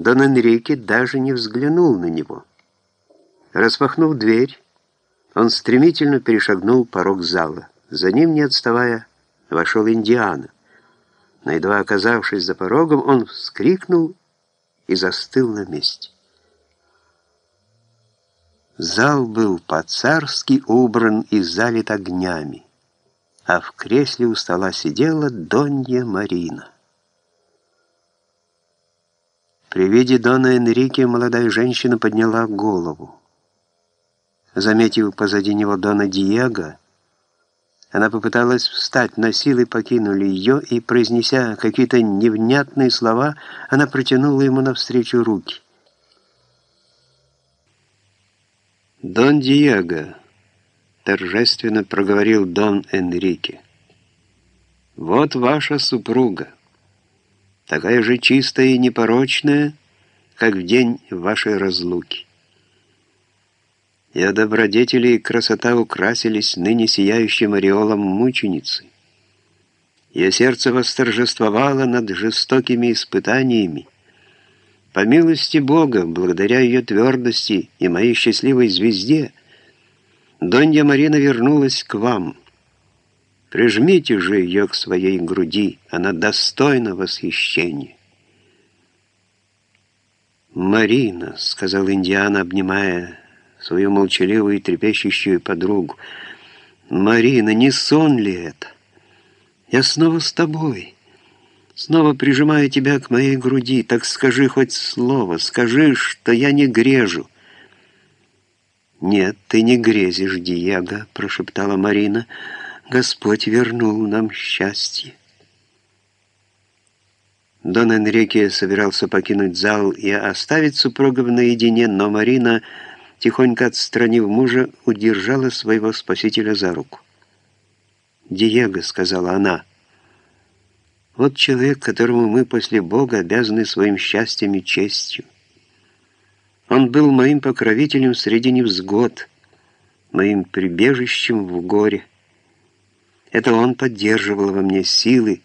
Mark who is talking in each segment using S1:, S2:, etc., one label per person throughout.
S1: Дон Энрике даже не взглянул на него. Распахнув дверь, он стремительно перешагнул порог зала. За ним, не отставая, вошел Индиана. Но едва оказавшись за порогом, он вскрикнул и застыл на месте. Зал был по-царски убран и залит огнями, а в кресле у стола сидела Донья Марина. При виде Дона Энрике молодая женщина подняла голову. Заметив позади него Дона Диего, она попыталась встать, но силы покинули ее, и, произнеся какие-то невнятные слова, она протянула ему навстречу руки. «Дон Диего», — торжественно проговорил Дон Энрике, — «вот ваша супруга, такая же чистая и непорочная, как в день вашей разлуки. Ее добродетели и красота украсились ныне сияющим ореолом мученицы. Ее сердце восторжествовало над жестокими испытаниями, по милости Бога, благодаря ее твердости и моей счастливой звезде, Донья Марина вернулась к вам. Прижмите же ее к своей груди, она достойна восхищения. «Марина», — сказал Индиана, обнимая свою молчаливую и трепещущую подругу, «Марина, не сон ли это? Я снова с тобой». Снова прижимаю тебя к моей груди, так скажи хоть слово, скажи, что я не грежу. «Нет, ты не грезишь, Диего», — прошептала Марина. «Господь вернул нам счастье». Дон Энрике собирался покинуть зал и оставить супругов наедине, но Марина, тихонько отстранив мужа, удержала своего спасителя за руку. «Диего», — сказала она, — вот человек, которому мы после Бога обязаны своим счастьем и честью. Он был моим покровителем среди невзгод, моим прибежищем в горе. Это он поддерживал во мне силы,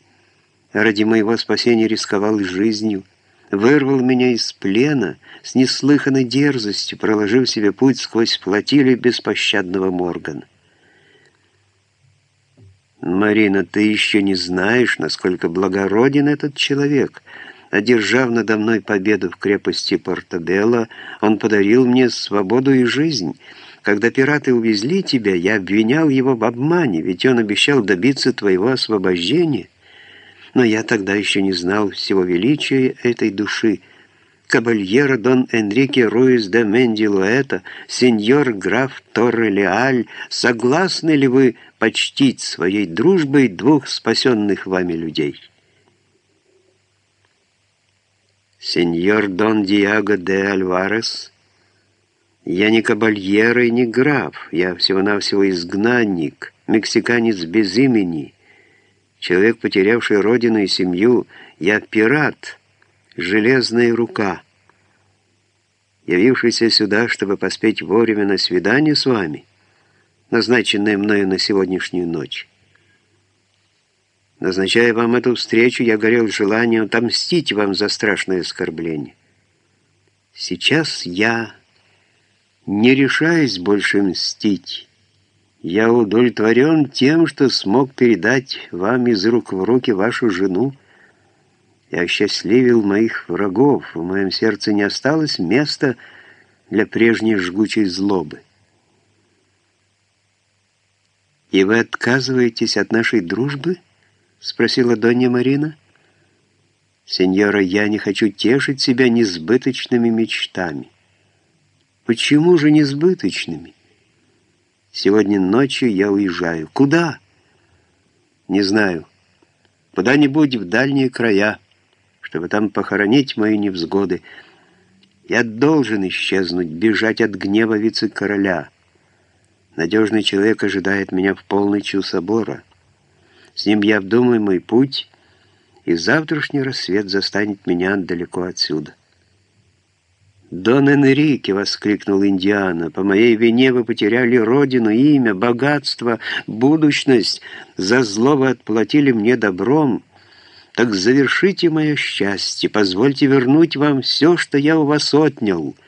S1: ради моего спасения рисковал жизнью, вырвал меня из плена с неслыханной дерзостью, проложив себе путь сквозь флотилию беспощадного Моргана. «Марина, ты еще не знаешь, насколько благороден этот человек. Одержав надо мной победу в крепости Портабелло, он подарил мне свободу и жизнь. Когда пираты увезли тебя, я обвинял его в обмане, ведь он обещал добиться твоего освобождения. Но я тогда еще не знал всего величия этой души» кабальеро Дон Энрике Руис де Мендилуэта, сеньор граф Торре Леаль, согласны ли вы почтить своей дружбой двух спасенных вами людей? Сеньор Дон Диаго де Альварес, я не кабальеро и не граф, я всего-навсего изгнанник, мексиканец без имени, человек, потерявший родину и семью, я пират» железная рука, явившийся сюда, чтобы поспеть вовремя на свидание с вами, назначенное мною на сегодняшнюю ночь. Назначая вам эту встречу, я горел желанием отомстить вам за страшное оскорбление. Сейчас я не решаюсь больше мстить. Я удовлетворен тем, что смог передать вам из рук в руки вашу жену, я осчастливил моих врагов, в моем сердце не осталось места для прежней жгучей злобы. «И вы отказываетесь от нашей дружбы?» — спросила Донья Марина. «Сеньора, я не хочу тешить себя несбыточными мечтами». «Почему же несбыточными?» «Сегодня ночью я уезжаю. Куда?» «Не знаю. Куда-нибудь в дальние края» чтобы там похоронить мои невзгоды. Я должен исчезнуть, бежать от гнева вице-короля. Надежный человек ожидает меня в полночь у собора. С ним я обдумаю мой путь, и завтрашний рассвет застанет меня далеко отсюда. «Дон Энрике!» — воскликнул Индиана. «По моей вине вы потеряли родину, имя, богатство, будущность. За зло вы отплатили мне добром». Так завершите мое счастье, позвольте вернуть вам все, что я у вас отнял —